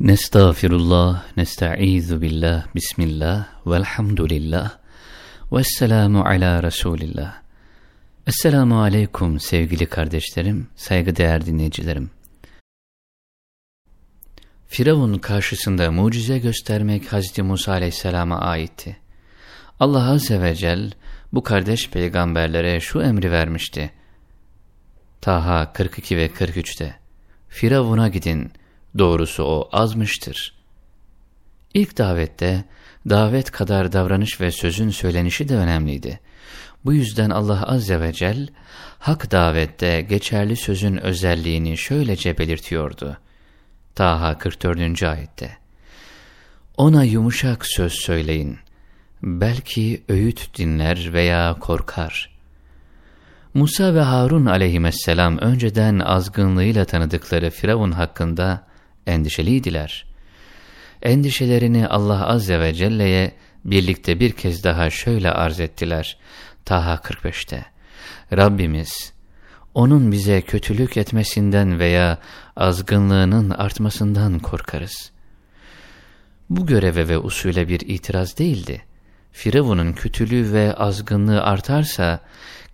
Nestağfirullah, nesta'izu billah, bismillah, velhamdülillah, vesselamu ala Resulillah. Esselamu aleyküm sevgili kardeşlerim, saygıdeğer dinleyicilerim. Firavun karşısında mucize göstermek Hazreti Musa aleyhisselama aitti. Allah azze ve cel bu kardeş peygamberlere şu emri vermişti. Taha 42 ve 43'te Firavun'a gidin, Doğrusu o azmıştır. İlk davette davet kadar davranış ve sözün söylenişi de önemliydi. Bu yüzden Allah Azze ve Celle hak davette geçerli sözün özelliğini şöylece belirtiyordu. Taha 44. ayette. Ona yumuşak söz söyleyin. Belki öğüt dinler veya korkar. Musa ve Harun aleyhisselam önceden azgınlığıyla tanıdıkları Firavun hakkında endişeliydiler. Endişelerini Allah Azze ve Celle'ye birlikte bir kez daha şöyle arz ettiler. Taha 45'te. Rabbimiz, onun bize kötülük etmesinden veya azgınlığının artmasından korkarız. Bu göreve ve usule bir itiraz değildi. Firavun'un kötülüğü ve azgınlığı artarsa,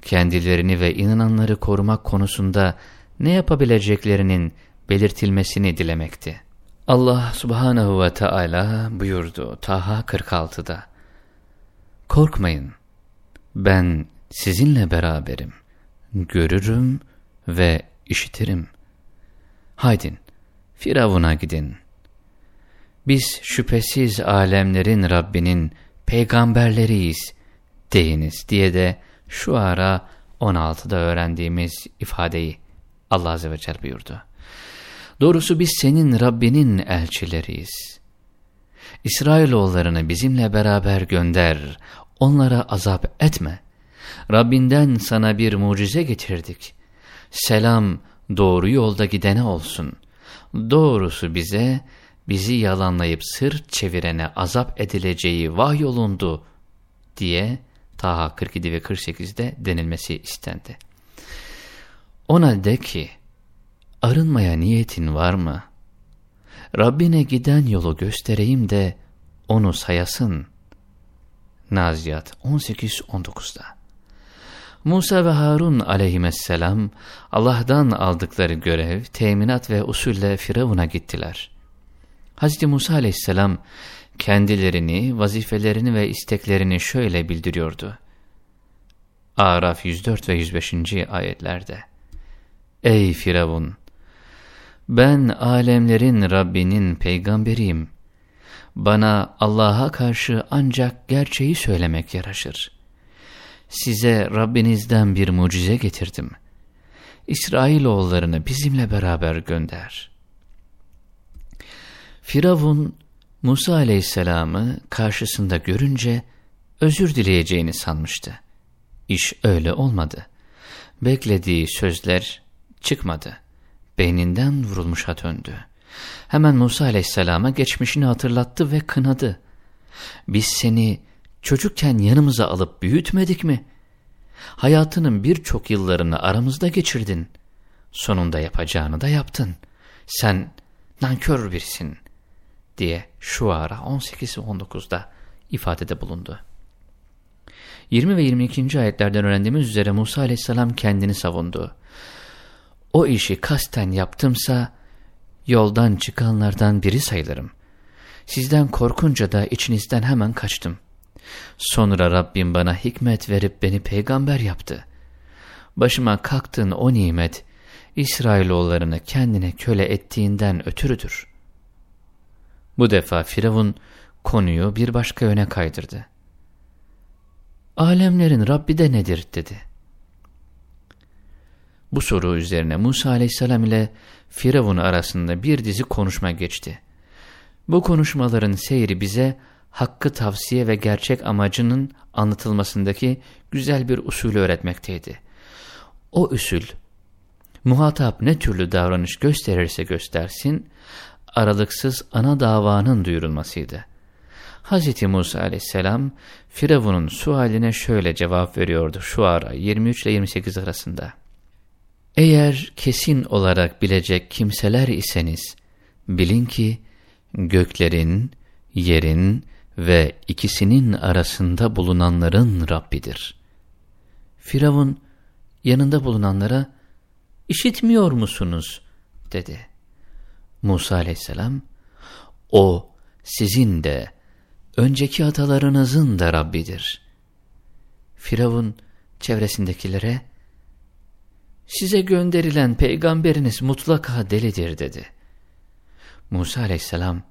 kendilerini ve inananları korumak konusunda ne yapabileceklerinin belirtilmesini dilemekti. Allah subhanehu ve Teala buyurdu Taha 46'da. Korkmayın, ben sizinle beraberim, görürüm ve işitirim. Haydin, Firavun'a gidin. Biz şüphesiz alemlerin Rabbinin peygamberleriyiz deyiniz diye de şu ara 16'da öğrendiğimiz ifadeyi Allah Azze ve Celle buyurdu. Doğrusu biz senin Rabbinin elçileriyiz. İsrailoğullarını bizimle beraber gönder, onlara azap etme. Rabbinden sana bir mucize getirdik. Selam doğru yolda gidene olsun. Doğrusu bize, bizi yalanlayıp sırt çevirene azap edileceği vahyolundu diye Taha 47 ve 48'de denilmesi istendi. Ona de ki, arınmaya niyetin var mı? Rabbine giden yolu göstereyim de onu sayasın. Naziyat 18-19'da Musa ve Harun aleyhisselam Allah'tan aldıkları görev, teminat ve usulle Firavun'a gittiler. Hz. Musa aleyhisselam kendilerini, vazifelerini ve isteklerini şöyle bildiriyordu. Araf 104 ve 105. ayetlerde Ey Firavun! Ben alemlerin Rabbinin peygamberiyim. Bana Allah'a karşı ancak gerçeği söylemek yaraşır. Size Rabbinizden bir mucize getirdim. İsrailoğullarını bizimle beraber gönder. Firavun, Musa aleyhisselamı karşısında görünce özür dileyeceğini sanmıştı. İş öyle olmadı. Beklediği sözler çıkmadı beyninden vurulmuşa döndü. Hemen Musa aleyhisselama geçmişini hatırlattı ve kınadı. Biz seni çocukken yanımıza alıp büyütmedik mi? Hayatının birçok yıllarını aramızda geçirdin. Sonunda yapacağını da yaptın. Sen nankör birisin diye şu ara 18 ve 19'da ifadede bulundu. 20 ve 22. ayetlerden öğrendiğimiz üzere Musa aleyhisselam kendini savundu o işi kasten yaptımsa yoldan çıkanlardan biri sayılırım. Sizden korkunca da içinizden hemen kaçtım. Sonra Rabbim bana hikmet verip beni peygamber yaptı. Başıma kalktığın o nimet, İsrailoğullarını kendine köle ettiğinden ötürüdür. Bu defa Firavun konuyu bir başka yöne kaydırdı. Alemlerin Rabbi de nedir dedi. Bu soru üzerine Musa aleyhisselam ile Firavun arasında bir dizi konuşma geçti. Bu konuşmaların seyri bize hakkı tavsiye ve gerçek amacının anlatılmasındaki güzel bir usulü öğretmekteydi. O usul, muhatap ne türlü davranış gösterirse göstersin, aralıksız ana davanın duyurulmasıydı. Hz. Musa aleyhisselam, Firavun'un sualine şöyle cevap veriyordu şu ara 23 ile 28 arasında. Eğer kesin olarak bilecek kimseler iseniz, bilin ki göklerin, yerin ve ikisinin arasında bulunanların Rabbidir. Firavun yanında bulunanlara, işitmiyor musunuz? dedi. Musa aleyhisselam, o sizin de, önceki atalarınızın da Rabbidir. Firavun çevresindekilere, size gönderilen peygamberiniz mutlaka delidir dedi. Musa aleyhisselam,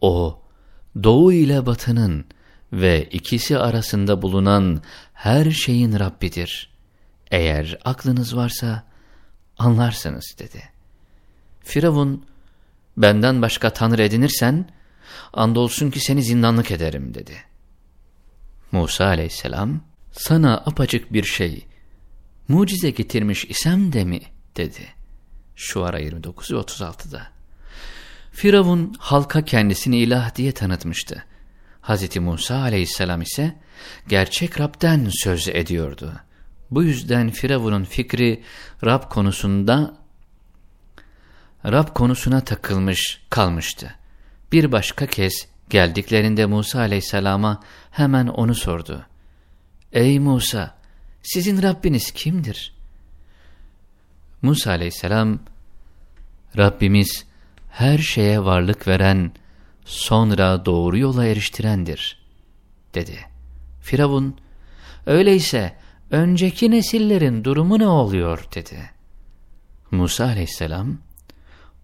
o doğu ile batının ve ikisi arasında bulunan her şeyin Rabbidir. Eğer aklınız varsa anlarsınız dedi. Firavun, benden başka tanrı edinirsen, andolsun ki seni zindanlık ederim dedi. Musa aleyhisselam, sana apacık bir şey, mucize getirmiş isem de mi? dedi. Şuara 29 ve 36'da. Firavun halka kendisini ilah diye tanıtmıştı. Hz. Musa aleyhisselam ise gerçek Rab'den söz ediyordu. Bu yüzden Firavun'un fikri Rab konusunda Rab konusuna takılmış kalmıştı. Bir başka kez geldiklerinde Musa aleyhisselama hemen onu sordu. Ey Musa! Sizin Rabbiniz kimdir? Musa aleyhisselam, Rabbimiz her şeye varlık veren, sonra doğru yola eriştirendir, dedi. Firavun, öyleyse önceki nesillerin durumu ne oluyor, dedi. Musa aleyhisselam,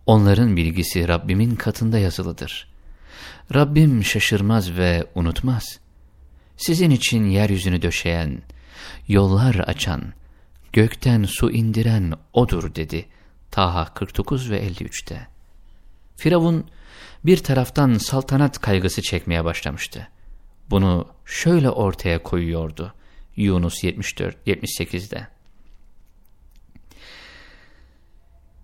onların bilgisi Rabbimin katında yazılıdır. Rabbim şaşırmaz ve unutmaz. Sizin için yeryüzünü döşeyen, yollar açan, gökten su indiren O'dur dedi Taha 49 ve 53'te. Firavun bir taraftan saltanat kaygısı çekmeye başlamıştı. Bunu şöyle ortaya koyuyordu Yunus 74 78'de.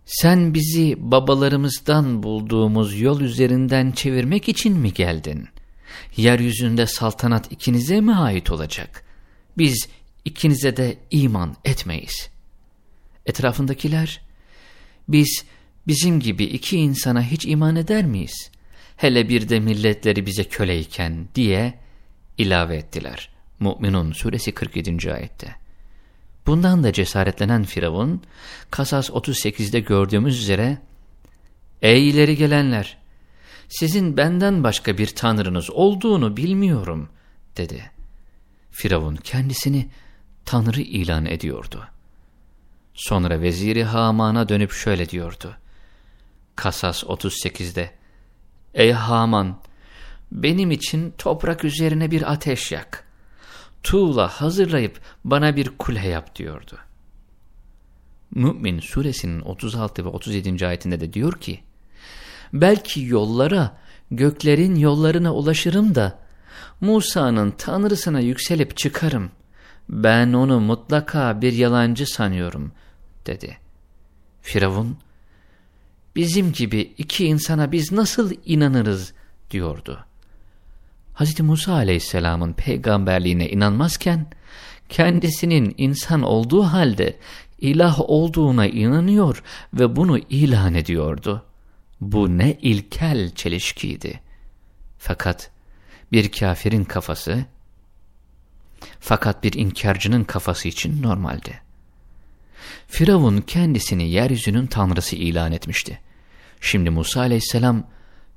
Sen bizi babalarımızdan bulduğumuz yol üzerinden çevirmek için mi geldin? Yeryüzünde saltanat ikinize mi ait olacak? Biz ikinize de iman etmeyiz. Etrafındakiler, biz bizim gibi iki insana hiç iman eder miyiz? Hele bir de milletleri bize köleyken diye ilave ettiler. Mü'minun suresi 47. ayette. Bundan da cesaretlenen Firavun, Kasas 38'de gördüğümüz üzere, Ey ileri gelenler! Sizin benden başka bir tanrınız olduğunu bilmiyorum, dedi. Firavun kendisini tanrı ilan ediyordu. Sonra veziri Haman'a dönüp şöyle diyordu. Kasas 38'de, Ey Haman! Benim için toprak üzerine bir ateş yak tuğla hazırlayıp bana bir kule yap diyordu. Mü'min suresinin 36 ve 37. ayetinde de diyor ki, Belki yollara, göklerin yollarına ulaşırım da, Musa'nın tanrısına yükselip çıkarım. Ben onu mutlaka bir yalancı sanıyorum, dedi. Firavun, bizim gibi iki insana biz nasıl inanırız, diyordu. Hz. Musa aleyhisselamın peygamberliğine inanmazken, kendisinin insan olduğu halde ilah olduğuna inanıyor ve bunu ilan ediyordu. Bu ne ilkel çelişkiydi. Fakat bir kafirin kafası, fakat bir inkarcının kafası için normaldi. Firavun kendisini yeryüzünün tanrısı ilan etmişti. Şimdi Musa aleyhisselam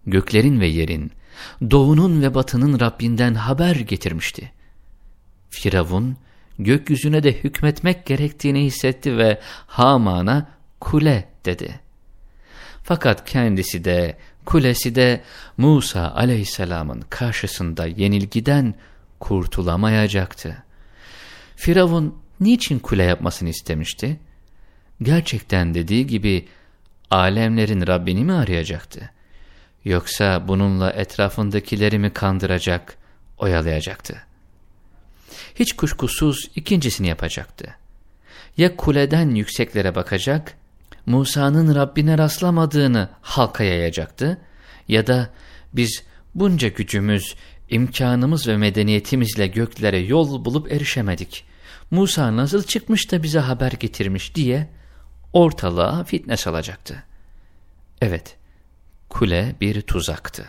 göklerin ve yerin, doğunun ve batının Rabbinden haber getirmişti. Firavun, gökyüzüne de hükmetmek gerektiğini hissetti ve Haman'a kule dedi. Fakat kendisi de, kulesi de Musa aleyhisselamın karşısında yenilgiden kurtulamayacaktı. Firavun niçin kule yapmasını istemişti? Gerçekten dediği gibi alemlerin Rabbini mi arayacaktı? Yoksa bununla etrafındakileri mi kandıracak, oyalayacaktı? Hiç kuşkusuz ikincisini yapacaktı. Ya kuleden yükseklere bakacak, Musa'nın Rabbine rastlamadığını halka yayacaktı ya da biz bunca gücümüz, imkanımız ve medeniyetimizle göklere yol bulup erişemedik. Musa nasıl çıkmış da bize haber getirmiş diye ortalığa fitne salacaktı. Evet, kule bir tuzaktı.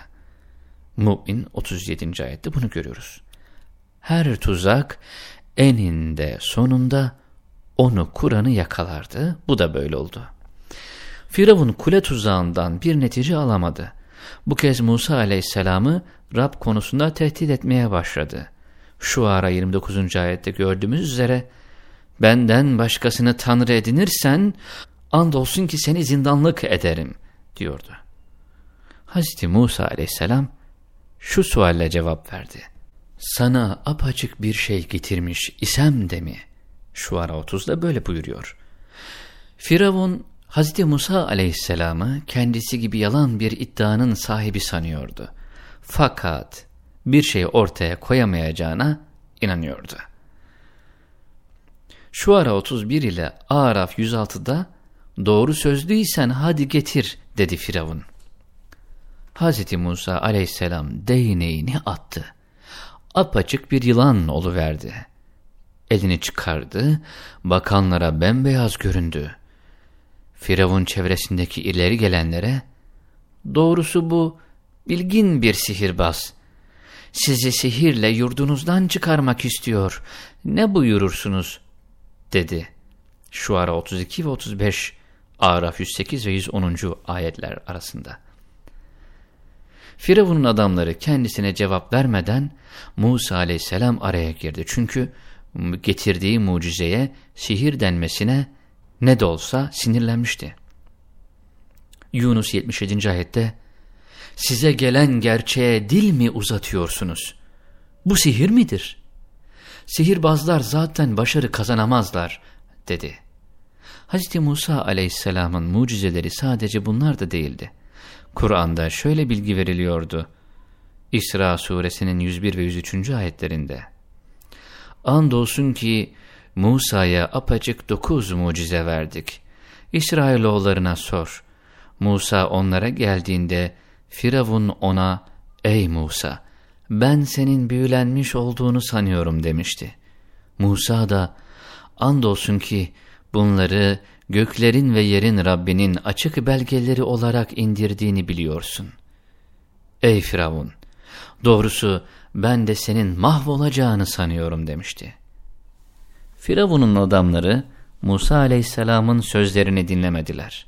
Mu'min 37. ayette bunu görüyoruz. Her tuzak eninde sonunda onu Kur'an'ı yakalardı. Bu da böyle oldu. Firavun kule tuzağından bir netice alamadı. Bu kez Musa aleyhisselamı Rab konusunda tehdit etmeye başladı. Şu ara 29. ayette gördüğümüz üzere benden başkasını tanrı edinirsen andolsun ki seni zindanlık ederim diyordu. Hazreti Musa aleyhisselam şu sualle cevap verdi. Sana apaçık bir şey getirmiş isem de mi? Şu ara 30'da böyle buyuruyor. Firavun Hazreti Musa aleyhisselamı kendisi gibi yalan bir iddianın sahibi sanıyordu. Fakat bir şey ortaya koyamayacağına inanıyordu. Şu ara 31 ile Araf 106'da doğru sözlüysen hadi getir dedi Firavun. Hazreti Musa aleyhisselam değneğini attı. Apaçık bir yılan oluverdi. Elini çıkardı, bakanlara bembeyaz göründü. Firavun çevresindeki ileri gelenlere, doğrusu bu bilgin bir sihirbaz. Sizi sihirle yurdunuzdan çıkarmak istiyor. Ne buyurursunuz? dedi. Şu ara 32 ve 35, Araf 108 ve 110. ayetler arasında. Firavun'un adamları kendisine cevap vermeden Musa aleyhisselam araya girdi. Çünkü getirdiği mucizeye sihir denmesine ne de olsa sinirlenmişti. Yunus 77. ayette Size gelen gerçeğe dil mi uzatıyorsunuz? Bu sihir midir? Sihirbazlar zaten başarı kazanamazlar dedi. Hz. Musa aleyhisselamın mucizeleri sadece bunlar da değildi. Kur'an'da şöyle bilgi veriliyordu. İsra suresinin 101 ve 103. ayetlerinde. Andolsun ki Musa'ya apaçık dokuz mucize verdik. İsrailoğullarına sor. Musa onlara geldiğinde Firavun ona, ''Ey Musa, ben senin büyülenmiş olduğunu sanıyorum.'' demişti. Musa da, ''Andolsun ki bunları göklerin ve yerin Rabbinin açık belgeleri olarak indirdiğini biliyorsun. Ey Firavun! Doğrusu ben de senin mahvolacağını sanıyorum demişti. Firavun'un adamları Musa aleyhisselamın sözlerini dinlemediler.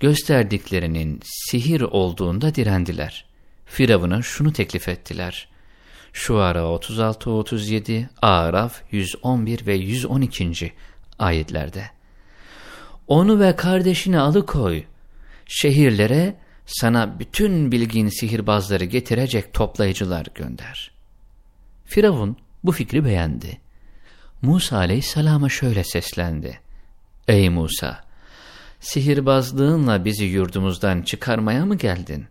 Gösterdiklerinin sihir olduğunda direndiler. Firavun'a şunu teklif ettiler. Şu ara 36-37, Araf 111 ve 112. ayetlerde. Onu ve kardeşini alıkoy. Şehirlere sana bütün bilgin sihirbazları getirecek toplayıcılar gönder. Firavun bu fikri beğendi. Musa aleyhisselama şöyle seslendi. Ey Musa! Sihirbazlığınla bizi yurdumuzdan çıkarmaya mı geldin?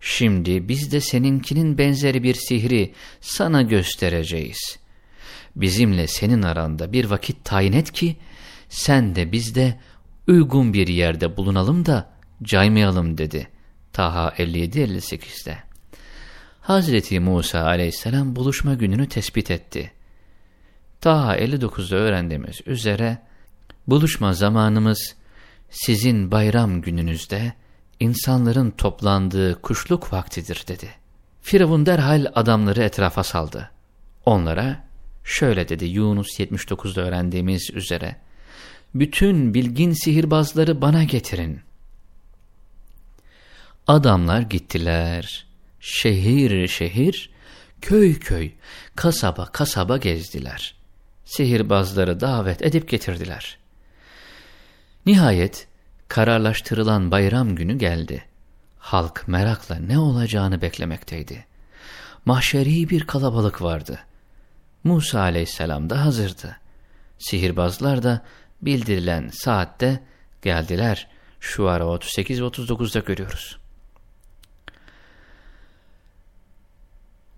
Şimdi biz de seninkinin benzeri bir sihri sana göstereceğiz. Bizimle senin aranda bir vakit tayin et ki, sen de biz de uygun bir yerde bulunalım da caymayalım dedi. Taha 57-58'de. Hazreti Musa aleyhisselam buluşma gününü tespit etti. Taha 59'da öğrendiğimiz üzere buluşma zamanımız sizin bayram gününüzde insanların toplandığı kuşluk vaktidir dedi. Firavun derhal adamları etrafa saldı. Onlara şöyle dedi Yunus 79'da öğrendiğimiz üzere bütün bilgin sihirbazları bana getirin. Adamlar gittiler. Şehir şehir, köy köy, kasaba kasaba gezdiler. Sihirbazları davet edip getirdiler. Nihayet kararlaştırılan bayram günü geldi. Halk merakla ne olacağını beklemekteydi. Mahşeri bir kalabalık vardı. Musa aleyhisselam da hazırdı. Sihirbazlar da bildirilen saatte geldiler. Şu ara 38 ve 39'da görüyoruz.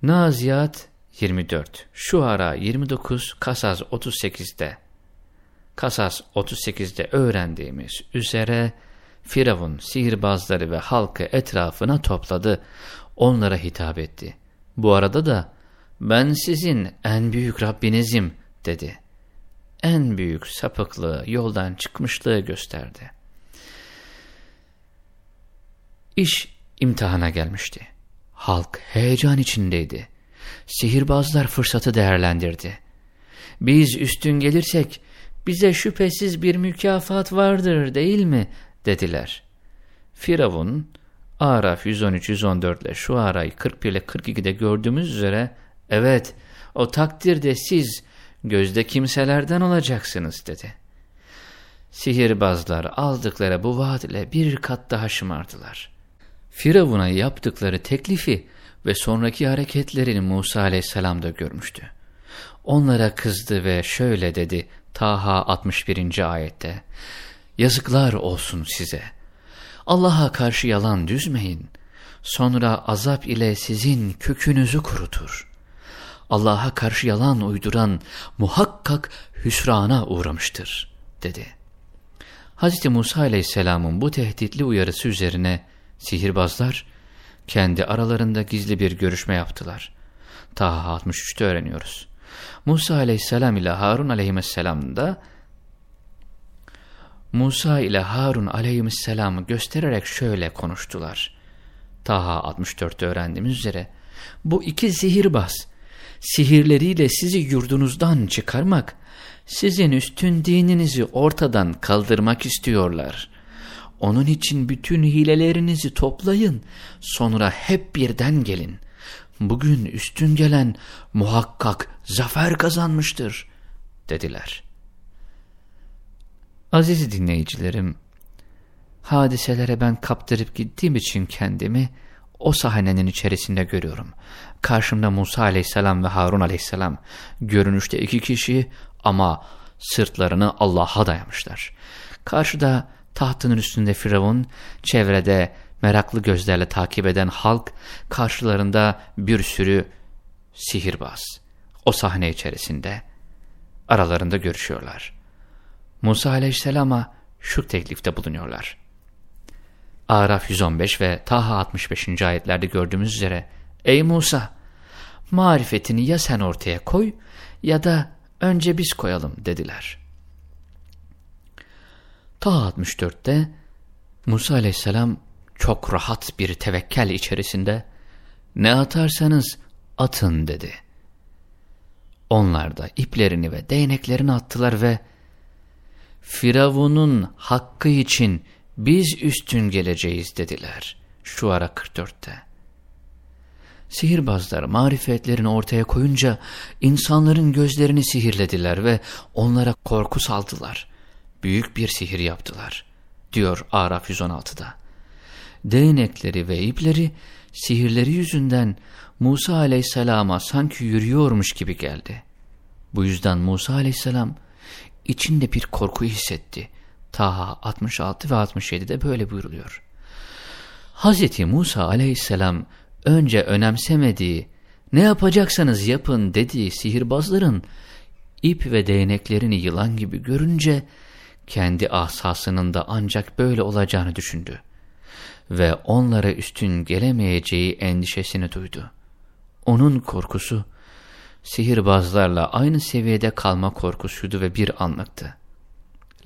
Naziyat 24, Şu ara 29, Kasaz 38'de. Kasas 38'de öğrendiğimiz üzere Firavun sihirbazları ve halkı etrafına topladı, onlara hitap etti. Bu arada da ben sizin en büyük Rabbinizim dedi en büyük sapıklığı, yoldan çıkmışlığı gösterdi. İş imtihana gelmişti. Halk heyecan içindeydi. Sihirbazlar fırsatı değerlendirdi. Biz üstün gelirsek bize şüphesiz bir mükafat vardır değil mi? dediler. Firavun, Araf 113-114 ile şu arayı 41 ile 42'de gördüğümüz üzere, evet o takdirde siz gözde kimselerden olacaksınız dedi. Sihirbazlar aldıkları bu vaat ile bir kat daha şımardılar. Firavun'a yaptıkları teklifi ve sonraki hareketlerini Musa aleyhisselam da görmüştü. Onlara kızdı ve şöyle dedi Taha 61. ayette. Yazıklar olsun size. Allah'a karşı yalan düzmeyin. Sonra azap ile sizin kökünüzü kurutur. Allah'a karşı yalan uyduran muhakkak hüsrana uğramıştır, dedi. Hz. Musa aleyhisselamın bu tehditli uyarısı üzerine sihirbazlar kendi aralarında gizli bir görüşme yaptılar. Taha 63'te öğreniyoruz. Musa aleyhisselam ile Harun aleyhisselam da Musa ile Harun aleyhisselamı göstererek şöyle konuştular. Taha 64'te öğrendiğimiz üzere bu iki sihirbaz sihirleriyle sizi yurdunuzdan çıkarmak, sizin üstün dininizi ortadan kaldırmak istiyorlar. Onun için bütün hilelerinizi toplayın, sonra hep birden gelin. Bugün üstün gelen muhakkak zafer kazanmıştır, dediler. Aziz dinleyicilerim, hadiselere ben kaptırıp gittiğim için kendimi o sahnenin içerisinde görüyorum. Karşımda Musa aleyhisselam ve Harun aleyhisselam, görünüşte iki kişi ama sırtlarını Allah'a dayamışlar. Karşıda tahtının üstünde Firavun, çevrede meraklı gözlerle takip eden halk, karşılarında bir sürü sihirbaz. O sahne içerisinde aralarında görüşüyorlar. Musa aleyhisselama şu teklifte bulunuyorlar. Araf 115 ve Taha 65. ayetlerde gördüğümüz üzere Ey Musa! Marifetini ya sen ortaya koy ya da önce biz koyalım dediler. Taha 64'te Musa aleyhisselam çok rahat bir tevekkel içerisinde ne atarsanız atın dedi. Onlar da iplerini ve değneklerini attılar ve Firavun'un hakkı için biz üstün geleceğiz dediler. Şu ara 44'te. Sihirbazlar marifetlerini ortaya koyunca insanların gözlerini sihirlediler ve onlara korku saldılar. Büyük bir sihir yaptılar, diyor Araf 116'da. Değnekleri ve ipleri sihirleri yüzünden Musa aleyhisselama sanki yürüyormuş gibi geldi. Bu yüzden Musa aleyhisselam içinde bir korku hissetti. Taha 66 ve 67'de böyle buyruluyor. Hz. Musa aleyhisselam önce önemsemediği, ne yapacaksanız yapın dediği sihirbazların ip ve değneklerini yılan gibi görünce kendi asasının da ancak böyle olacağını düşündü ve onlara üstün gelemeyeceği endişesini duydu. Onun korkusu sihirbazlarla aynı seviyede kalma korkusuydu ve bir anlıktı.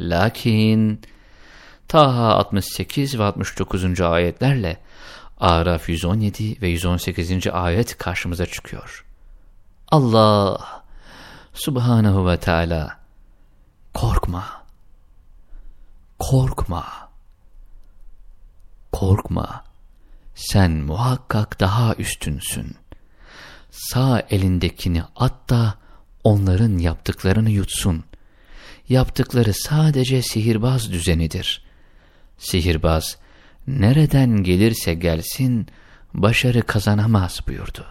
Lakin Taha 68 ve 69. ayetlerle Araf 117 ve 118. ayet karşımıza çıkıyor. Allah Subhanahu ve Teala korkma, korkma, korkma, sen muhakkak daha üstünsün. Sağ elindekini at da onların yaptıklarını yutsun. Yaptıkları sadece sihirbaz düzenidir. Sihirbaz, nereden gelirse gelsin başarı kazanamaz buyurdu.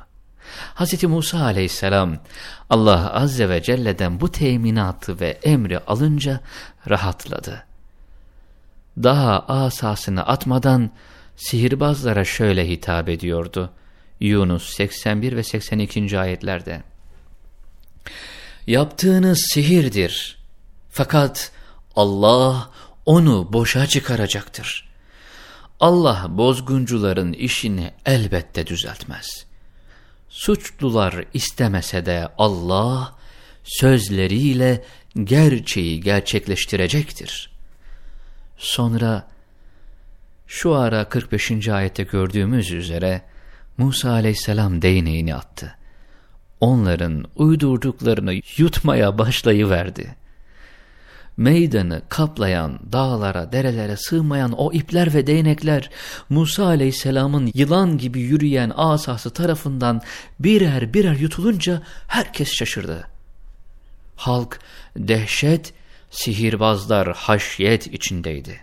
Hz. Musa aleyhisselam Allah azze ve celle'den bu teminatı ve emri alınca rahatladı. Daha asasını atmadan sihirbazlara şöyle hitap ediyordu. Yunus 81 ve 82. ayetlerde. Yaptığınız sihirdir. Fakat Allah onu boşa çıkaracaktır. Allah bozguncuların işini elbette düzeltmez. Suçlular istemese de Allah sözleriyle gerçeği gerçekleştirecektir. Sonra Şu ara 45. ayette gördüğümüz üzere Musa aleyhisselam değneğini attı. Onların uydurduklarını yutmaya başlayıverdi. Meydanı kaplayan dağlara, derelere sığmayan o ipler ve değnekler Musa aleyhisselamın yılan gibi yürüyen asası tarafından birer birer yutulunca herkes şaşırdı. Halk dehşet, sihirbazlar haşyet içindeydi.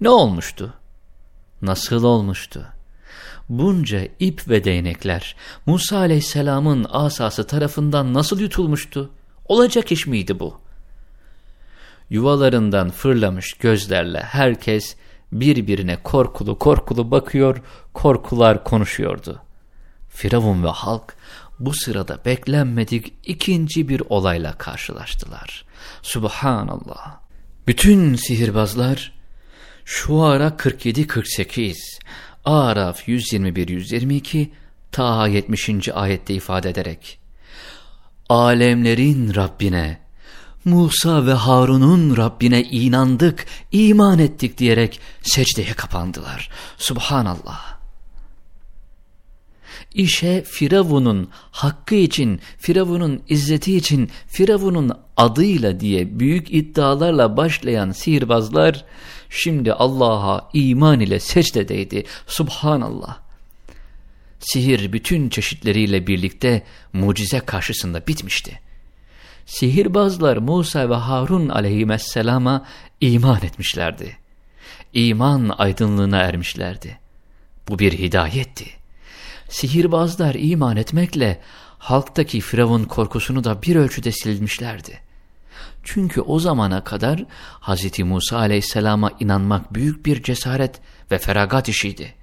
Ne olmuştu? Nasıl olmuştu? Bunca ip ve değnekler Musa aleyhisselamın asası tarafından nasıl yutulmuştu? Olacak iş miydi bu? Yuvalarından fırlamış gözlerle herkes birbirine korkulu korkulu bakıyor, korkular konuşuyordu. Firavun ve halk bu sırada beklenmedik ikinci bir olayla karşılaştılar. Subhanallah. Bütün sihirbazlar şu ara 47-48, Araf 121-122, Taha 70. ayette ifade ederek Alemlerin Rabbine, Musa ve Harun'un Rabbine inandık, iman ettik diyerek secdeye kapandılar. Subhanallah. İşe Firavun'un hakkı için, Firavun'un izzeti için, Firavun'un adıyla diye büyük iddialarla başlayan sihirbazlar şimdi Allah'a iman ile secdedeydi. Subhanallah. Sihir bütün çeşitleriyle birlikte mucize karşısında bitmişti. Sihirbazlar Musa ve Harun aleyhisselama iman etmişlerdi. İman aydınlığına ermişlerdi. Bu bir hidayetti. Sihirbazlar iman etmekle halktaki Firavun korkusunu da bir ölçüde silmişlerdi. Çünkü o zamana kadar Hz. Musa aleyhisselama inanmak büyük bir cesaret ve feragat işiydi.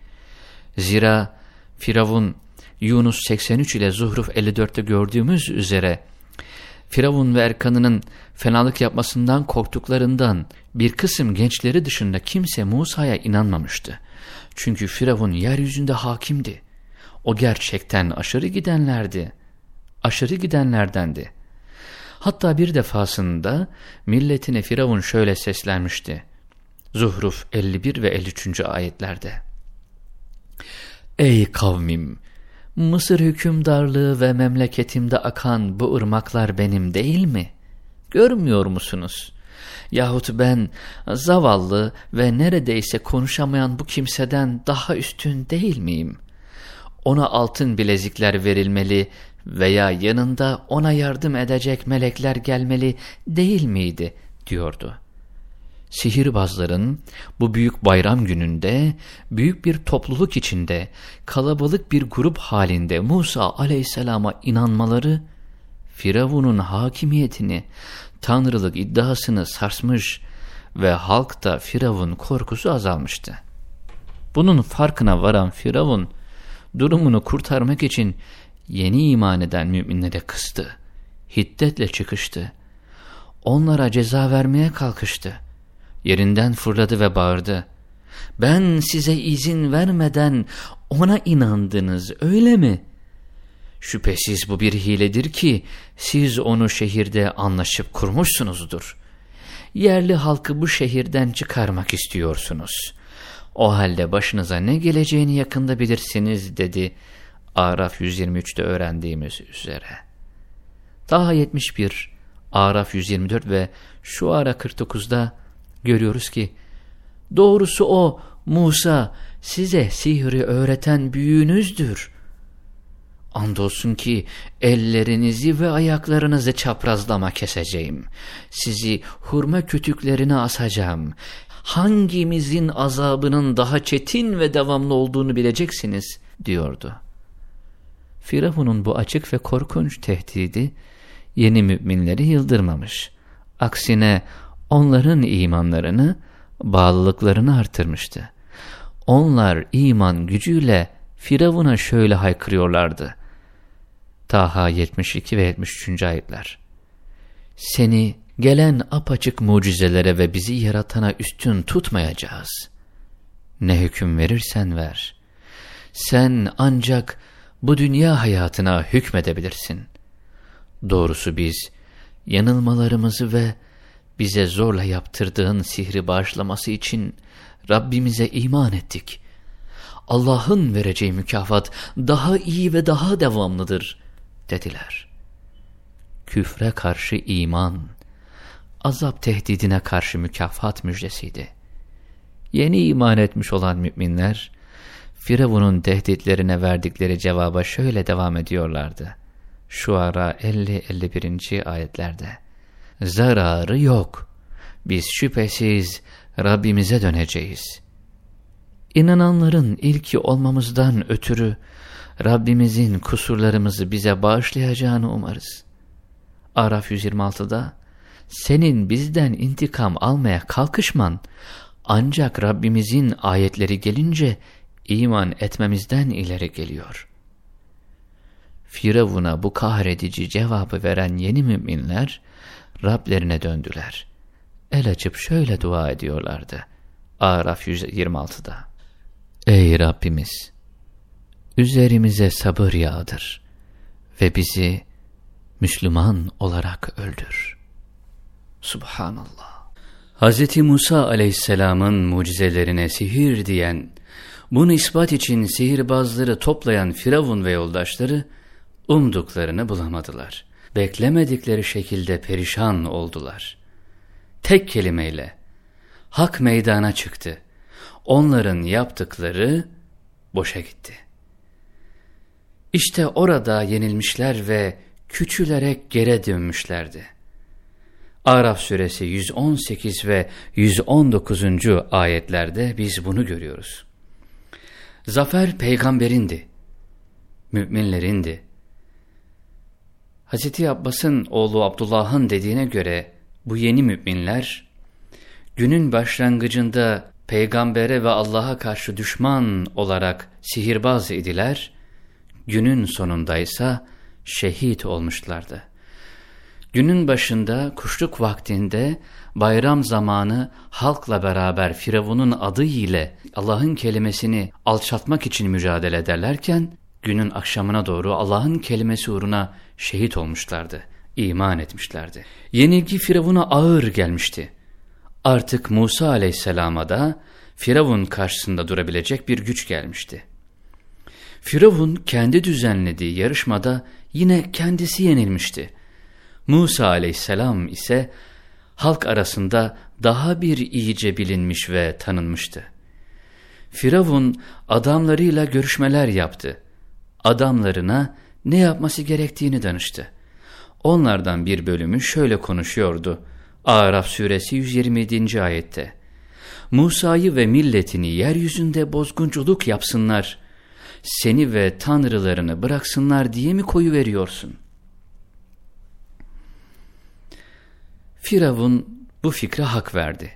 Zira Firavun Yunus 83 ile Zuhruf 54'te gördüğümüz üzere Firavun ve Erkan'ının fenalık yapmasından korktuklarından bir kısım gençleri dışında kimse Musa'ya inanmamıştı. Çünkü Firavun yeryüzünde hakimdi. O gerçekten aşırı gidenlerdi. Aşırı gidenlerdendi. Hatta bir defasında milletine Firavun şöyle seslenmişti. Zuhruf 51 ve 53. ayetlerde. Ey kavmim! Mısır hükümdarlığı ve memleketimde akan bu ırmaklar benim değil mi? Görmüyor musunuz? Yahut ben zavallı ve neredeyse konuşamayan bu kimseden daha üstün değil miyim? Ona altın bilezikler verilmeli veya yanında ona yardım edecek melekler gelmeli değil miydi? diyordu. Sihirbazların bu büyük bayram gününde büyük bir topluluk içinde kalabalık bir grup halinde Musa aleyhisselama inanmaları Firavun'un hakimiyetini, tanrılık iddiasını sarsmış ve halkta Firavun korkusu azalmıştı. Bunun farkına varan Firavun durumunu kurtarmak için yeni iman eden müminlere kıstı. Hiddetle çıkıştı. Onlara ceza vermeye kalkıştı. Yerinden fırladı ve bağırdı. Ben size izin vermeden ona inandınız öyle mi? Şüphesiz bu bir hiledir ki siz onu şehirde anlaşıp kurmuşsunuzdur. Yerli halkı bu şehirden çıkarmak istiyorsunuz. O halde başınıza ne geleceğini yakında bilirsiniz dedi Araf 123'te öğrendiğimiz üzere. Daha 71, Araf 124 ve şu ara 49'da görüyoruz ki doğrusu o Musa size sihri öğreten büyüğünüzdür. Andolsun ki ellerinizi ve ayaklarınızı çaprazlama keseceğim. Sizi hurma kütüklerine asacağım. Hangimizin azabının daha çetin ve devamlı olduğunu bileceksiniz diyordu. Firavun'un bu açık ve korkunç tehdidi yeni müminleri yıldırmamış. Aksine onların imanlarını, bağlılıklarını artırmıştı. Onlar iman gücüyle Firavun'a şöyle haykırıyorlardı. Taha 72 ve 73. ayetler. Seni gelen apaçık mucizelere ve bizi yaratana üstün tutmayacağız. Ne hüküm verirsen ver. Sen ancak bu dünya hayatına hükmedebilirsin. Doğrusu biz yanılmalarımızı ve bize zorla yaptırdığın sihri bağışlaması için Rabbimize iman ettik. Allah'ın vereceği mükafat daha iyi ve daha devamlıdır dediler. Küfre karşı iman, azap tehdidine karşı mükafat müjdesiydi. Yeni iman etmiş olan müminler, Firavun'un tehditlerine verdikleri cevaba şöyle devam ediyorlardı. Şuara 50-51. ayetlerde. Zararı yok. Biz şüphesiz Rabbimize döneceğiz. İnananların ilki olmamızdan ötürü Rabbimizin kusurlarımızı bize bağışlayacağını umarız. Araf 126'da senin bizden intikam almaya kalkışman ancak Rabbimizin ayetleri gelince iman etmemizden ileri geliyor. Firavun'a bu kahredici cevabı veren yeni müminler Rablerine döndüler. El açıp şöyle dua ediyorlardı. Araf 126'da. Ey Rabbimiz! Üzerimize sabır yağdır ve bizi Müslüman olarak öldür. Subhanallah. Hz. Musa aleyhisselamın mucizelerine sihir diyen, bunu ispat için sihirbazları toplayan Firavun ve yoldaşları, umduklarını bulamadılar. Beklemedikleri şekilde perişan oldular. Tek kelimeyle, hak meydana çıktı. Onların yaptıkları boşa gitti. İşte orada yenilmişler ve küçülerek geri dönmüşlerdi. Araf suresi 118 ve 119. ayetlerde biz bunu görüyoruz. Zafer peygamberindi, müminlerindi. Hz. Abbas'ın oğlu Abdullah'ın dediğine göre bu yeni müminler, günün başlangıcında peygambere ve Allah'a karşı düşman olarak sihirbaz idiler, günün sonundaysa şehit olmuşlardı. Günün başında kuşluk vaktinde bayram zamanı halkla beraber Firavun'un adı ile Allah'ın kelimesini alçaltmak için mücadele ederlerken günün akşamına doğru Allah'ın kelimesi uğruna şehit olmuşlardı, iman etmişlerdi. Yenilgi Firavun'a ağır gelmişti. Artık Musa aleyhisselama da Firavun karşısında durabilecek bir güç gelmişti. Firavun kendi düzenlediği yarışmada yine kendisi yenilmişti. Musa aleyhisselam ise halk arasında daha bir iyice bilinmiş ve tanınmıştı. Firavun adamlarıyla görüşmeler yaptı. Adamlarına ne yapması gerektiğini danıştı. Onlardan bir bölümü şöyle konuşuyordu. Araf suresi 127. ayette. Musa'yı ve milletini yeryüzünde bozgunculuk yapsınlar, seni ve tanrılarını bıraksınlar diye mi koyu veriyorsun? Firavun bu fikre hak verdi.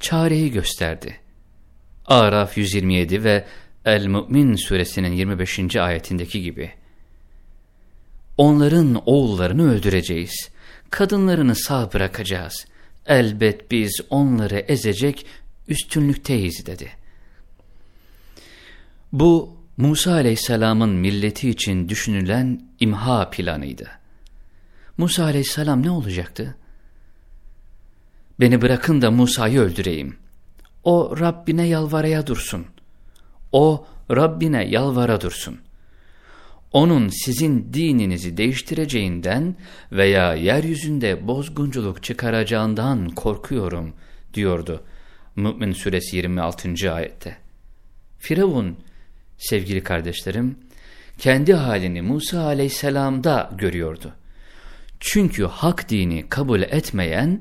Çareyi gösterdi. Araf 127 ve El-Mü'min suresinin 25. ayetindeki gibi. Onların oğullarını öldüreceğiz. Kadınlarını sağ bırakacağız. Elbet biz onları ezecek üstünlükteyiz dedi. Bu Musa aleyhisselamın milleti için düşünülen imha planıydı. Musa aleyhisselam ne olacaktı? Beni bırakın da Musa'yı öldüreyim. O Rabbine yalvaraya dursun. O Rabbine yalvara dursun. Onun sizin dininizi değiştireceğinden veya yeryüzünde bozgunculuk çıkaracağından korkuyorum diyordu Mü'min suresi 26. ayette. Firavun sevgili kardeşlerim kendi halini Musa aleyhisselamda görüyordu. Çünkü hak dini kabul etmeyen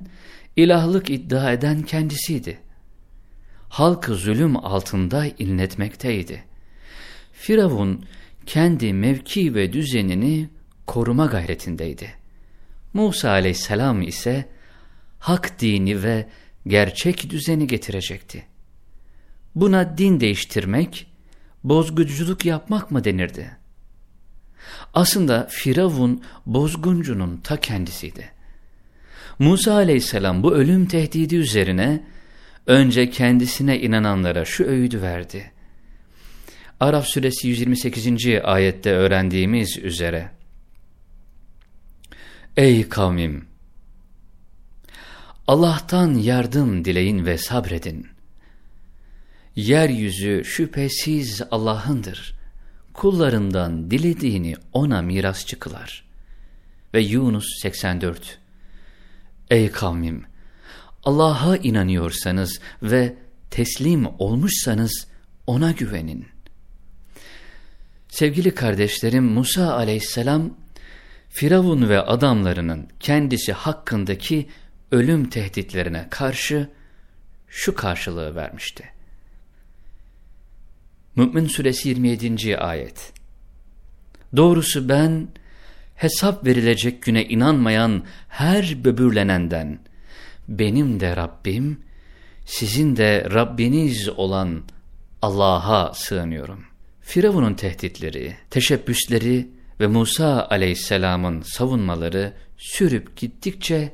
ilahlık iddia eden kendisiydi. Halkı zulüm altında inletmekteydi. Firavun kendi mevki ve düzenini koruma gayretindeydi. Musa aleyhisselam ise hak dini ve gerçek düzeni getirecekti. Buna din değiştirmek, bozgunculuk yapmak mı denirdi? Aslında Firavun bozguncunun ta kendisiydi. Musa aleyhisselam bu ölüm tehdidi üzerine önce kendisine inananlara şu öğüdü verdi. Araf suresi 128. ayette öğrendiğimiz üzere Ey kavmim! Allah'tan yardım dileyin ve sabredin. Yeryüzü şüphesiz Allah'ındır. Kullarından dilediğini ona mirasçı kılar. Ve Yunus 84 Ey kavmim! Allah'a inanıyorsanız ve teslim olmuşsanız ona güvenin. Sevgili kardeşlerim Musa aleyhisselam Firavun ve adamlarının kendisi hakkındaki ölüm tehditlerine karşı şu karşılığı vermişti. Mü'min suresi 27. ayet Doğrusu ben hesap verilecek güne inanmayan her böbürlenenden benim de Rabbim sizin de Rabbiniz olan Allah'a sığınıyorum. Firavun'un tehditleri, teşebbüsleri ve Musa aleyhisselamın savunmaları sürüp gittikçe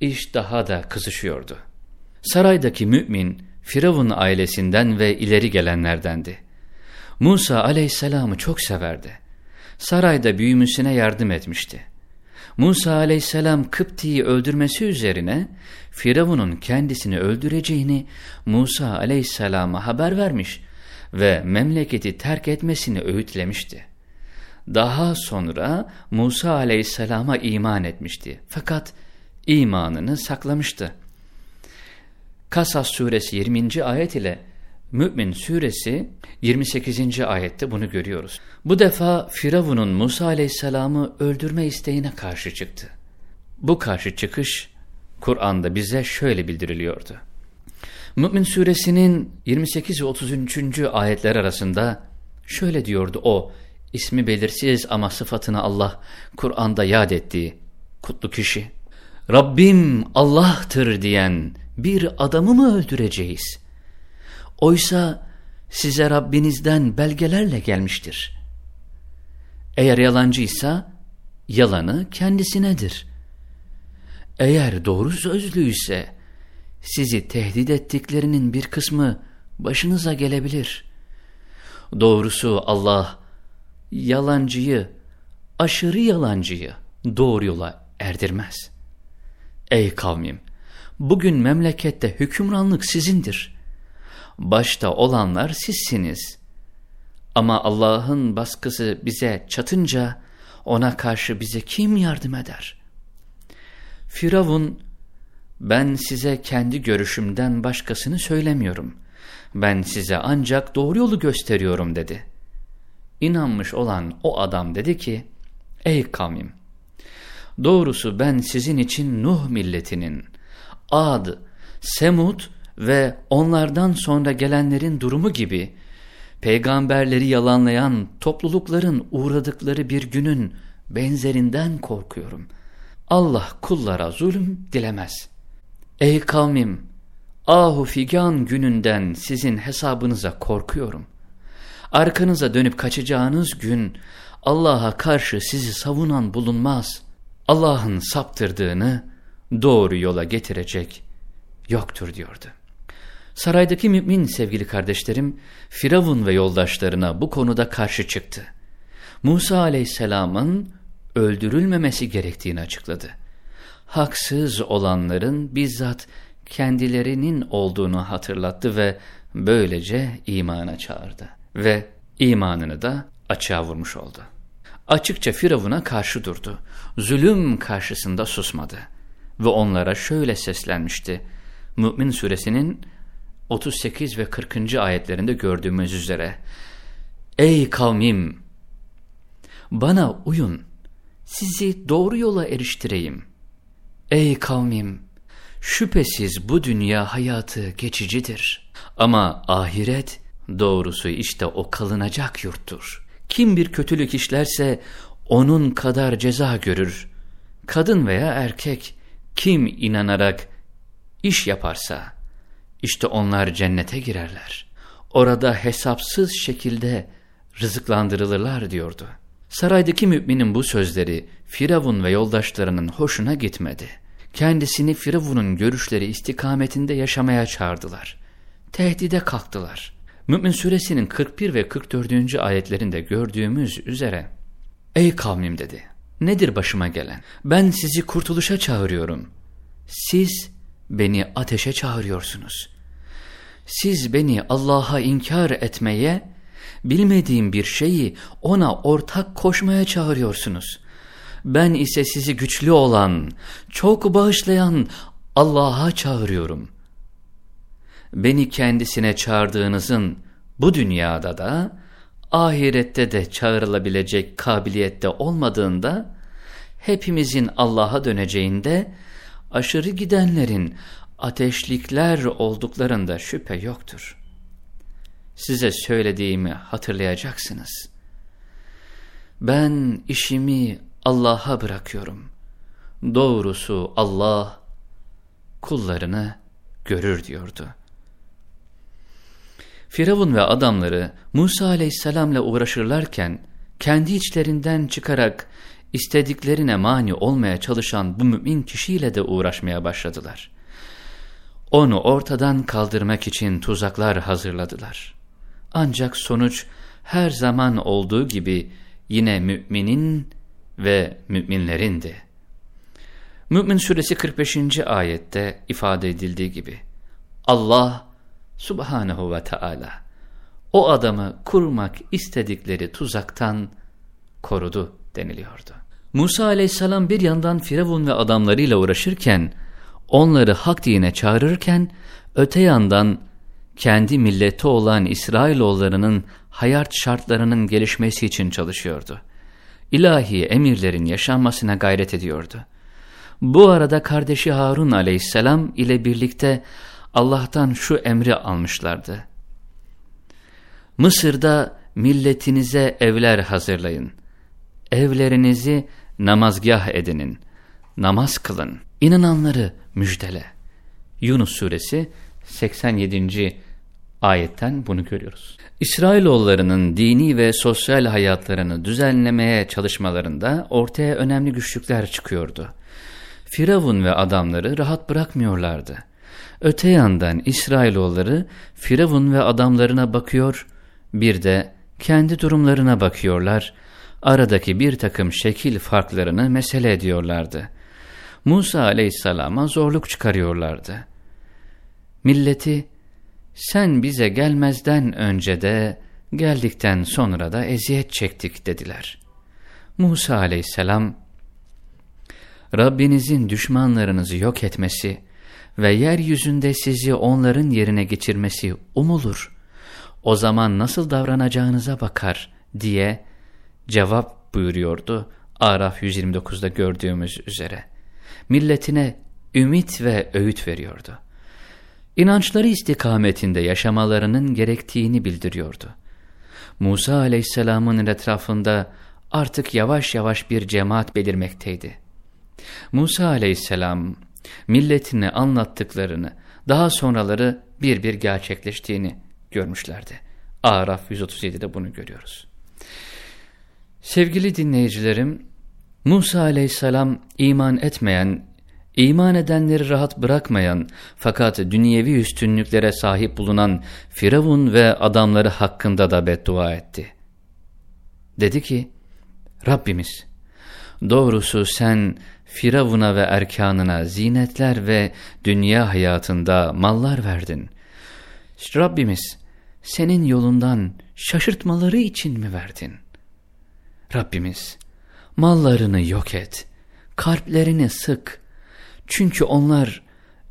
iş daha da kızışıyordu. Saraydaki mümin Firavun ailesinden ve ileri gelenlerdendi. Musa aleyhisselamı çok severdi. Sarayda büyümesine yardım etmişti. Musa aleyhisselam Kıpti'yi öldürmesi üzerine Firavun'un kendisini öldüreceğini Musa aleyhisselama haber vermiş ve memleketi terk etmesini öğütlemişti. Daha sonra Musa aleyhisselama iman etmişti. Fakat imanını saklamıştı. Kasas suresi 20. ayet ile Mü'min suresi 28. ayette bunu görüyoruz. Bu defa Firavun'un Musa aleyhisselamı öldürme isteğine karşı çıktı. Bu karşı çıkış Kur'an'da bize şöyle bildiriliyordu. Mü'min suresinin 28 ve 33. ayetler arasında şöyle diyordu o, ismi belirsiz ama sıfatını Allah Kur'an'da yad ettiği kutlu kişi. Rabbim Allah'tır diyen bir adamı mı öldüreceğiz? Oysa size Rabbinizden belgelerle gelmiştir. Eğer yalancıysa yalanı kendisinedir. Eğer doğru sözlüyse sizi tehdit ettiklerinin bir kısmı başınıza gelebilir. Doğrusu Allah yalancıyı, aşırı yalancıyı doğru yola erdirmez. Ey kavmim! Bugün memlekette hükümranlık sizindir. Başta olanlar sizsiniz. Ama Allah'ın baskısı bize çatınca ona karşı bize kim yardım eder? Firavun, ben size kendi görüşümden başkasını söylemiyorum. Ben size ancak doğru yolu gösteriyorum dedi. İnanmış olan o adam dedi ki, Ey kavmim! Doğrusu ben sizin için Nuh milletinin, Ad, Semud ve onlardan sonra gelenlerin durumu gibi, peygamberleri yalanlayan toplulukların uğradıkları bir günün benzerinden korkuyorum. Allah kullara zulüm dilemez. Ey kavmim! Ahu figan gününden sizin hesabınıza korkuyorum. Arkanıza dönüp kaçacağınız gün Allah'a karşı sizi savunan bulunmaz. Allah'ın saptırdığını doğru yola getirecek yoktur diyordu. Saraydaki mümin sevgili kardeşlerim Firavun ve yoldaşlarına bu konuda karşı çıktı. Musa aleyhisselamın öldürülmemesi gerektiğini açıkladı. Haksız olanların bizzat kendilerinin olduğunu hatırlattı ve böylece imana çağırdı. Ve imanını da açığa vurmuş oldu. Açıkça Firavun'a karşı durdu. Zulüm karşısında susmadı. Ve onlara şöyle seslenmişti. Mü'min suresinin 38 ve 40. ayetlerinde gördüğümüz üzere. Ey kavmim! Bana uyun, sizi doğru yola eriştireyim. Ey kavmim! Şüphesiz bu dünya hayatı geçicidir. Ama ahiret doğrusu işte o kalınacak yurttur. Kim bir kötülük işlerse onun kadar ceza görür. Kadın veya erkek kim inanarak iş yaparsa işte onlar cennete girerler. Orada hesapsız şekilde rızıklandırılırlar diyordu. Saraydaki müminin bu sözleri Firavun ve yoldaşlarının hoşuna gitmedi. Kendisini Firavun'un görüşleri istikametinde yaşamaya çağırdılar. Tehdide kalktılar. Mümin suresinin 41 ve 44. ayetlerinde gördüğümüz üzere Ey kavmim dedi. Nedir başıma gelen? Ben sizi kurtuluşa çağırıyorum. Siz beni ateşe çağırıyorsunuz. Siz beni Allah'a inkar etmeye, bilmediğim bir şeyi ona ortak koşmaya çağırıyorsunuz. Ben ise sizi güçlü olan, çok bağışlayan Allah'a çağırıyorum. Beni kendisine çağırdığınızın bu dünyada da, ahirette de çağrılabilecek kabiliyette olmadığında, hepimizin Allah'a döneceğinde, aşırı gidenlerin ateşlikler olduklarında şüphe yoktur. Size söylediğimi hatırlayacaksınız. Ben işimi Allah'a bırakıyorum. Doğrusu Allah kullarını görür diyordu. Firavun ve adamları Musa aleyhisselamla uğraşırlarken kendi içlerinden çıkarak istediklerine mani olmaya çalışan bu mümin kişiyle de uğraşmaya başladılar. Onu ortadan kaldırmak için tuzaklar hazırladılar. Ancak sonuç her zaman olduğu gibi yine müminin ve müminlerindi. Mümin suresi 45. ayette ifade edildiği gibi Allah subhanehu ve Teala o adamı kurmak istedikleri tuzaktan korudu deniliyordu. Musa aleyhisselam bir yandan Firavun ve adamlarıyla uğraşırken, onları hak dine çağırırken, öte yandan kendi milleti olan İsrailoğullarının hayat şartlarının gelişmesi için çalışıyordu. İlahi emirlerin yaşanmasına gayret ediyordu. Bu arada kardeşi Harun aleyhisselam ile birlikte Allah'tan şu emri almışlardı. Mısır'da milletinize evler hazırlayın. Evlerinizi namazgah edinin. Namaz kılın. İnananları müjdele. Yunus suresi 87. ayetten bunu görüyoruz. İsrailoğullarının dini ve sosyal hayatlarını düzenlemeye çalışmalarında ortaya önemli güçlükler çıkıyordu. Firavun ve adamları rahat bırakmıyorlardı. Öte yandan İsrailoğulları Firavun ve adamlarına bakıyor, bir de kendi durumlarına bakıyorlar, aradaki bir takım şekil farklarını mesele ediyorlardı. Musa aleyhisselama zorluk çıkarıyorlardı. Milleti, sen bize gelmezden önce de geldikten sonra da eziyet çektik dediler. Musa aleyhisselam, Rabbinizin düşmanlarınızı yok etmesi ve yeryüzünde sizi onların yerine geçirmesi umulur. O zaman nasıl davranacağınıza bakar diye cevap buyuruyordu Araf 129'da gördüğümüz üzere. Milletine ümit ve öğüt veriyordu. İnançları istikametinde yaşamalarının gerektiğini bildiriyordu. Musa aleyhisselamın etrafında artık yavaş yavaş bir cemaat belirmekteydi. Musa aleyhisselam milletine anlattıklarını daha sonraları bir bir gerçekleştiğini görmüşlerdi. Araf 137'de bunu görüyoruz. Sevgili dinleyicilerim, Musa aleyhisselam iman etmeyen, iman edenleri rahat bırakmayan fakat dünyevi üstünlüklere sahip bulunan Firavun ve adamları hakkında da beddua etti. Dedi ki, Rabbimiz, doğrusu sen Firavun'a ve erkanına zinetler ve dünya hayatında mallar verdin. Rabbimiz, senin yolundan şaşırtmaları için mi verdin? Rabbimiz, mallarını yok et, kalplerini sık. Çünkü onlar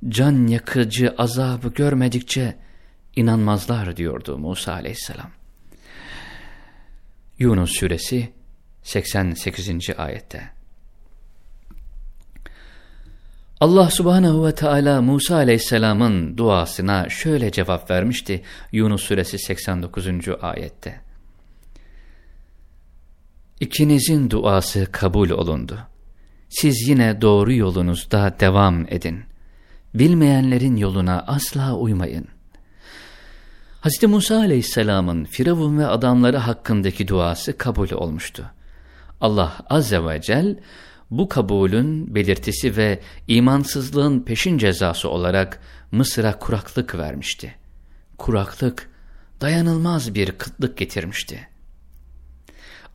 can yakıcı azabı görmedikçe inanmazlar diyordu Musa aleyhisselam. Yunus suresi 88. ayette. Allah subhanehu ve Teala Musa aleyhisselamın duasına şöyle cevap vermişti Yunus suresi 89. ayette. İkinizin duası kabul olundu. Siz yine doğru yolunuzda devam edin. Bilmeyenlerin yoluna asla uymayın. Hz. Musa aleyhisselamın Firavun ve adamları hakkındaki duası kabul olmuştu. Allah azze ve celle bu kabulün belirtisi ve imansızlığın peşin cezası olarak Mısır'a kuraklık vermişti. Kuraklık dayanılmaz bir kıtlık getirmişti.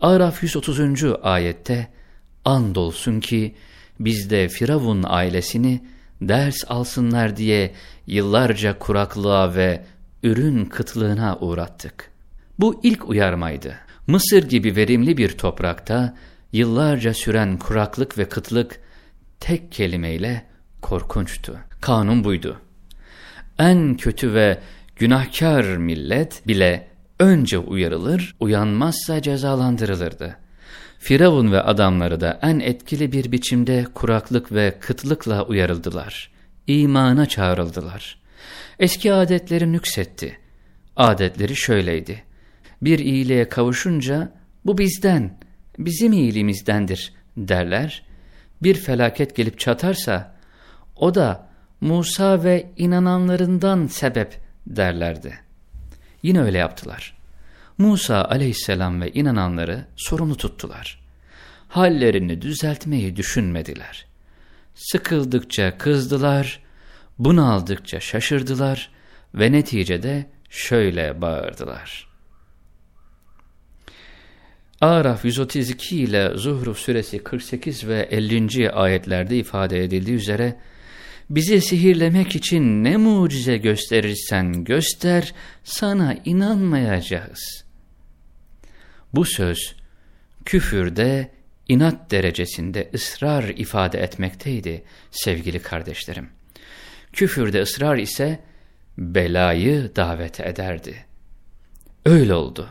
Araf 130. ayette andolsun ki biz de Firavun ailesini ders alsınlar diye yıllarca kuraklığa ve ürün kıtlığına uğrattık. Bu ilk uyarmaydı. Mısır gibi verimli bir toprakta yıllarca süren kuraklık ve kıtlık tek kelimeyle korkunçtu. Kanun buydu. En kötü ve günahkar millet bile önce uyarılır, uyanmazsa cezalandırılırdı. Firavun ve adamları da en etkili bir biçimde kuraklık ve kıtlıkla uyarıldılar. İmana çağrıldılar. Eski adetleri nüksetti. Adetleri şöyleydi. Bir iyiliğe kavuşunca bu bizden, bizim iyiliğimizdendir derler. Bir felaket gelip çatarsa o da Musa ve inananlarından sebep derlerdi. Yine öyle yaptılar. Musa aleyhisselam ve inananları sorumlu tuttular. Hallerini düzeltmeyi düşünmediler. Sıkıldıkça kızdılar, bunaldıkça şaşırdılar ve neticede şöyle bağırdılar. Araf 132 ile Zuhruf suresi 48 ve 50. ayetlerde ifade edildiği üzere bizi sihirlemek için ne mucize gösterirsen göster, sana inanmayacağız. Bu söz, küfürde, inat derecesinde ısrar ifade etmekteydi sevgili kardeşlerim. Küfürde ısrar ise belayı davet ederdi. Öyle oldu.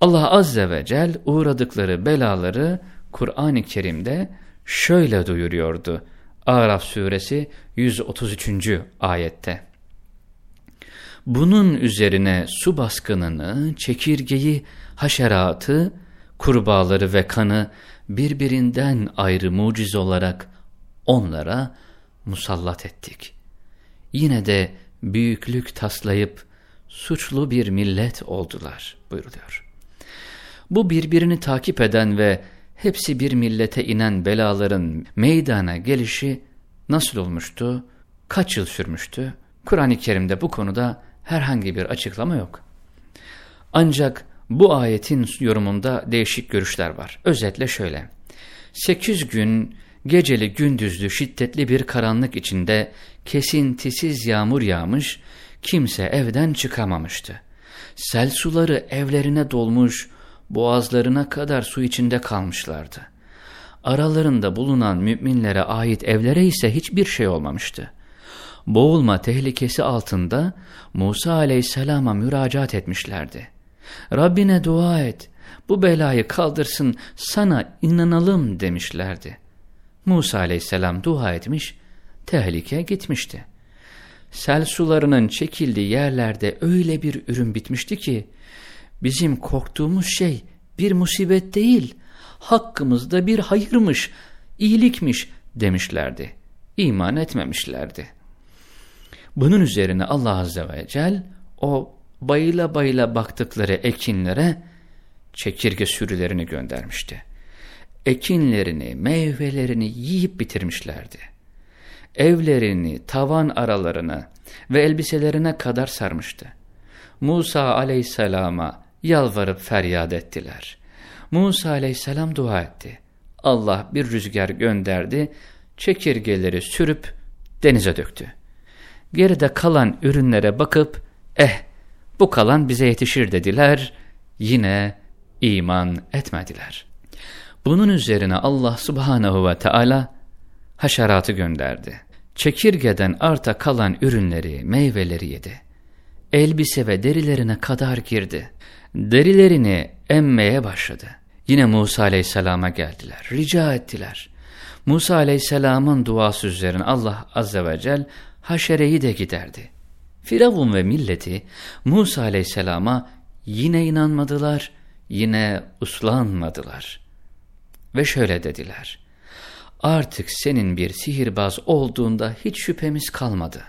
Allah Azze ve Cel uğradıkları belaları Kur'an-ı Kerim'de şöyle duyuruyordu. Araf suresi 133. ayette. Bunun üzerine su baskınını, çekirgeyi, haşeratı, kurbağaları ve kanı birbirinden ayrı mucize olarak onlara musallat ettik. Yine de büyüklük taslayıp suçlu bir millet oldular buyuruluyor. Bu birbirini takip eden ve hepsi bir millete inen belaların meydana gelişi nasıl olmuştu, kaç yıl sürmüştü? Kur'an-ı Kerim'de bu konuda herhangi bir açıklama yok. Ancak bu ayetin yorumunda değişik görüşler var. Özetle şöyle. Sekiz gün geceli gündüzlü şiddetli bir karanlık içinde kesintisiz yağmur yağmış, kimse evden çıkamamıştı. Sel suları evlerine dolmuş, boğazlarına kadar su içinde kalmışlardı. Aralarında bulunan müminlere ait evlere ise hiçbir şey olmamıştı. Boğulma tehlikesi altında Musa aleyhisselama müracaat etmişlerdi. Rabbine dua et, bu belayı kaldırsın, sana inanalım demişlerdi. Musa aleyhisselam dua etmiş, tehlike gitmişti. Sel sularının çekildiği yerlerde öyle bir ürün bitmişti ki, bizim korktuğumuz şey bir musibet değil, hakkımızda bir hayırmış, iyilikmiş demişlerdi. İman etmemişlerdi. Bunun üzerine Allah Azze ve Celle o bayıla bayıla baktıkları ekinlere çekirge sürülerini göndermişti. Ekinlerini, meyvelerini yiyip bitirmişlerdi. Evlerini, tavan aralarını ve elbiselerine kadar sarmıştı. Musa aleyhisselama yalvarıp feryat ettiler. Musa aleyhisselam dua etti. Allah bir rüzgar gönderdi, çekirgeleri sürüp denize döktü. Geride kalan ürünlere bakıp, eh bu kalan bize yetişir dediler, yine iman etmediler. Bunun üzerine Allah subhanehu ve Teala haşeratı gönderdi. Çekirgeden arta kalan ürünleri, meyveleri yedi. Elbise ve derilerine kadar girdi. Derilerini emmeye başladı. Yine Musa aleyhisselama geldiler, rica ettiler. Musa aleyhisselamın duası üzerine Allah azze ve cel haşereyi de giderdi. Firavun ve milleti Musa aleyhisselama yine inanmadılar, yine uslanmadılar. Ve şöyle dediler, artık senin bir sihirbaz olduğunda hiç şüphemiz kalmadı.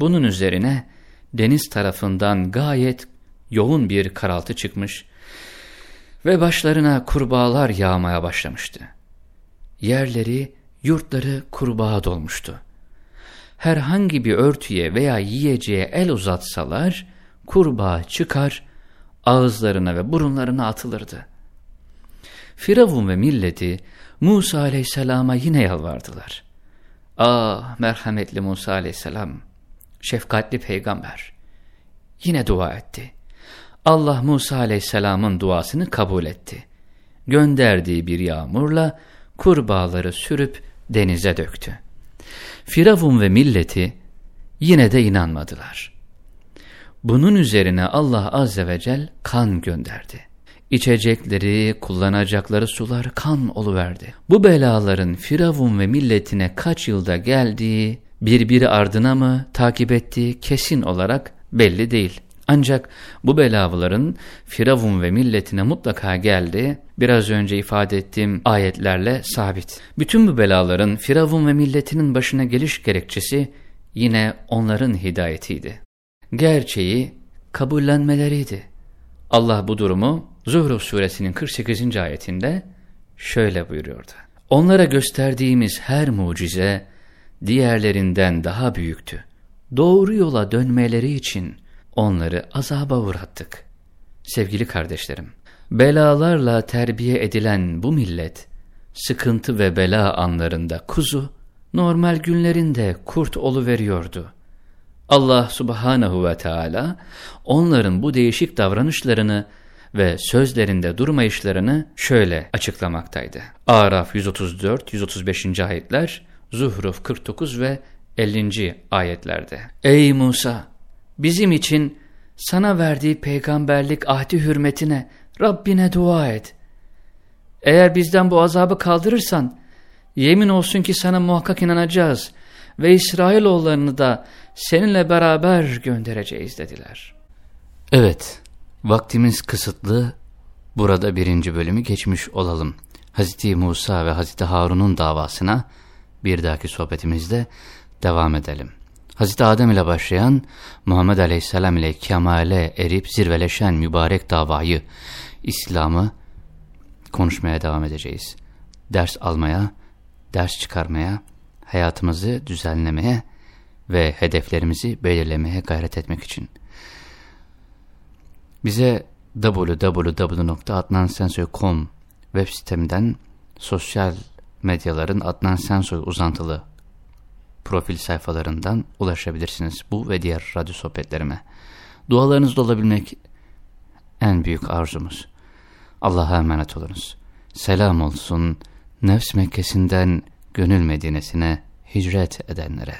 Bunun üzerine deniz tarafından gayet yoğun bir karaltı çıkmış ve başlarına kurbağalar yağmaya başlamıştı. Yerleri, yurtları kurbağa dolmuştu. Herhangi bir örtüye veya yiyeceğe el uzatsalar, kurbağa çıkar, ağızlarına ve burunlarına atılırdı. Firavun ve milleti Musa aleyhisselama yine yalvardılar. Ah merhametli Musa aleyhisselam, şefkatli peygamber, yine dua etti. Allah Musa aleyhisselamın duasını kabul etti. Gönderdiği bir yağmurla kurbağaları sürüp denize döktü. Firavun ve milleti yine de inanmadılar. Bunun üzerine Allah azze ve cel kan gönderdi. İçecekleri, kullanacakları sular kan oluverdi. Bu belaların Firavun ve milletine kaç yılda geldiği, birbiri ardına mı takip ettiği kesin olarak belli değil. Ancak bu belaların Firavun ve milletine mutlaka geldi, biraz önce ifade ettiğim ayetlerle sabit. Bütün bu belaların Firavun ve milletinin başına geliş gerekçesi yine onların hidayetiydi. Gerçeği kabullenmeleriydi. Allah bu durumu Zuhruf suresinin 48. ayetinde şöyle buyuruyordu. Onlara gösterdiğimiz her mucize diğerlerinden daha büyüktü. Doğru yola dönmeleri için onları azaba uğrattık. Sevgili kardeşlerim, belalarla terbiye edilen bu millet, sıkıntı ve bela anlarında kuzu, normal günlerinde kurt veriyordu. Allah subhanahu ve Teala onların bu değişik davranışlarını ve sözlerinde durmayışlarını şöyle açıklamaktaydı. Araf 134-135. ayetler, Zuhruf 49 ve 50. ayetlerde. Ey Musa! Bizim için sana verdiği peygamberlik ahdi hürmetine Rabbine dua et. Eğer bizden bu azabı kaldırırsan, yemin olsun ki sana muhakkak inanacağız ve İsrailoğullarını da seninle beraber göndereceğiz dediler. Evet, vaktimiz kısıtlı, burada birinci bölümü geçmiş olalım. Hazreti Musa ve Hazreti Harun'un davasına bir dahaki sohbetimizde devam edelim. Hazreti Adem ile başlayan Muhammed Aleyhisselam ile kemale erip zirveleşen mübarek davayı, İslam'ı konuşmaya devam edeceğiz. Ders almaya, ders çıkarmaya, hayatımızı düzenlemeye ve hedeflerimizi belirlemeye gayret etmek için. Bize www.adnansensoy.com web sitemden sosyal medyaların Adnan Sensoy uzantılı profil sayfalarından ulaşabilirsiniz bu ve diğer radyo sohbetlerime. Dualarınızda olabilmek en büyük arzumuz. Allah'a emanet olunuz. Selam olsun nefs Mekkesi'nden gönül Medine'sine hicret edenlere.